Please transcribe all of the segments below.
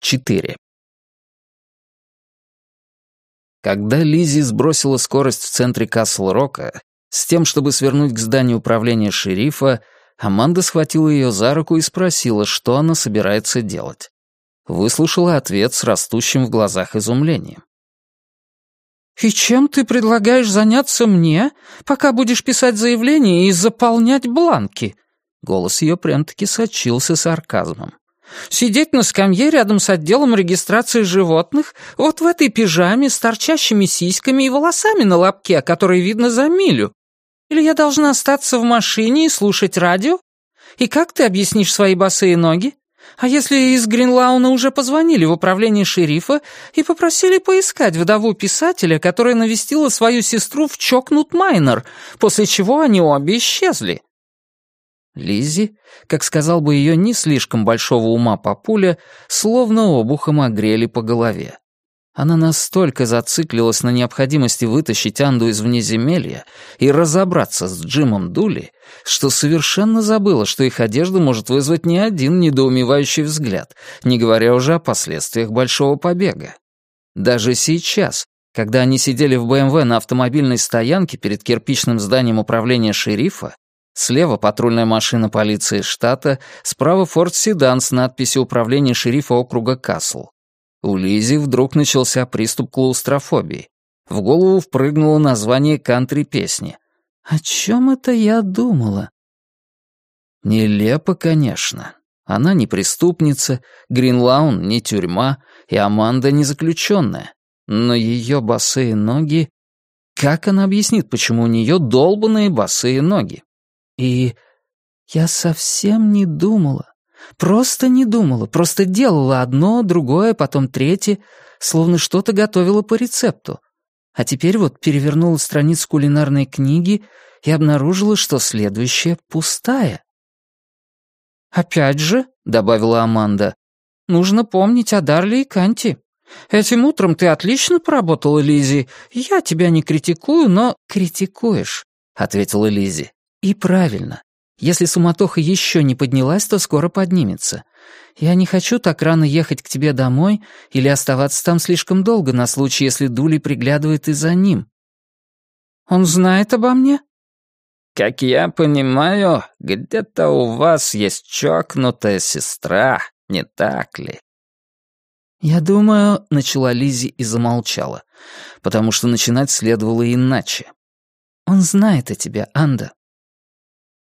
4. Когда Лизи сбросила скорость в центре Касл-Рока с тем, чтобы свернуть к зданию управления шерифа, Аманда схватила ее за руку и спросила, что она собирается делать. Выслушала ответ с растущим в глазах изумлением. «И чем ты предлагаешь заняться мне, пока будешь писать заявление и заполнять бланки?» Голос ее прям-таки сочился сарказмом. «Сидеть на скамье рядом с отделом регистрации животных, вот в этой пижаме с торчащими сиськами и волосами на лобке, которые видно за милю? Или я должна остаться в машине и слушать радио? И как ты объяснишь свои босые ноги? А если из Гринлауна уже позвонили в управление шерифа и попросили поискать вдову писателя, которая навестила свою сестру в Чокнут Майнер, после чего они обе исчезли?» Лизи, как сказал бы ее не слишком большого ума папуля, словно обухом огрели по голове. Она настолько зациклилась на необходимости вытащить Анду из внеземелья и разобраться с Джимом Дули, что совершенно забыла, что их одежда может вызвать не один недоумевающий взгляд, не говоря уже о последствиях большого побега. Даже сейчас, когда они сидели в БМВ на автомобильной стоянке перед кирпичным зданием управления шерифа, слева патрульная машина полиции штата, справа форт Седан с надписью «Управление шерифа округа Касл», у Лизи вдруг начался приступ клаустрофобии. В голову впрыгнуло название кантри-песни. «О чем это я думала?» Нелепо, конечно. Она не преступница, Гринлаун не тюрьма, и Аманда не заключенная. Но ее босые ноги... Как она объяснит, почему у нее долбанные босые ноги? И я совсем не думала. Просто не думала, просто делала одно, другое, потом третье, словно что-то готовила по рецепту. А теперь вот перевернула страницу кулинарной книги и обнаружила, что следующая пустая. «Опять же», — добавила Аманда, — «нужно помнить о Дарле и Канте. Этим утром ты отлично поработала, Лизи. Я тебя не критикую, но критикуешь», — ответила Лизи. «И правильно. Если суматоха еще не поднялась, то скоро поднимется. Я не хочу так рано ехать к тебе домой или оставаться там слишком долго на случай, если Дули приглядывает и за ним. Он знает обо мне? Как я понимаю, где-то у вас есть чокнутая сестра, не так ли? Я думаю, начала Лизи и замолчала, потому что начинать следовало иначе. Он знает о тебе, Анда.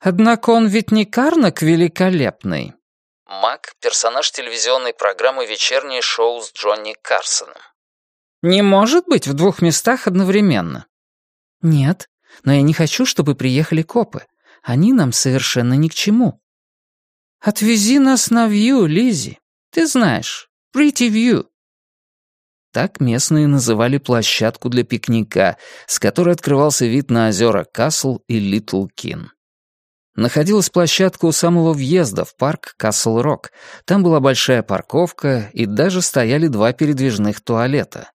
Однако он ведь не Карнак великолепный. Мак — персонаж телевизионной программы «Вечернее шоу» с Джонни Карсоном. Не может быть в двух местах одновременно. Нет, но я не хочу, чтобы приехали копы. Они нам совершенно ни к чему. Отвези нас на Вью, Лизи. Ты знаешь, Pretty View. Так местные называли площадку для пикника, с которой открывался вид на озера Касл и Литл Кин. Находилась площадка у самого въезда в парк Касл-Рок. Там была большая парковка и даже стояли два передвижных туалета.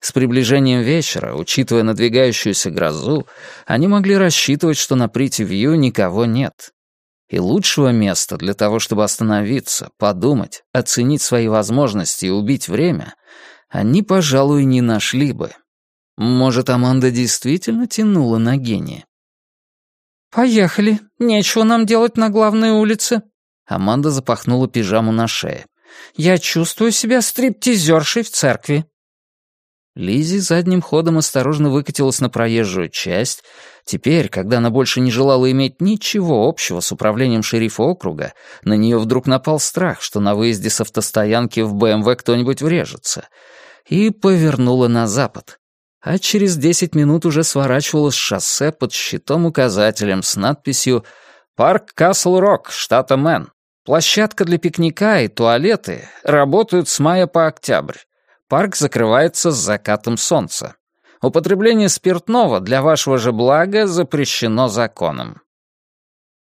С приближением вечера, учитывая надвигающуюся грозу, они могли рассчитывать, что на Прити-Вью никого нет. И лучшего места для того, чтобы остановиться, подумать, оценить свои возможности и убить время, они, пожалуй, не нашли бы. Может, Аманда действительно тянула на гения? «Поехали. Нечего нам делать на главной улице». Аманда запахнула пижаму на шее. «Я чувствую себя стриптизершей в церкви». Лизи задним ходом осторожно выкатилась на проезжую часть. Теперь, когда она больше не желала иметь ничего общего с управлением шерифа округа, на нее вдруг напал страх, что на выезде с автостоянки в БМВ кто-нибудь врежется, и повернула на запад а через десять минут уже сворачивала с шоссе под щитом-указателем с надписью «Парк Касл-Рок, штата Мэн. Площадка для пикника и туалеты работают с мая по октябрь. Парк закрывается с закатом солнца. Употребление спиртного для вашего же блага запрещено законом.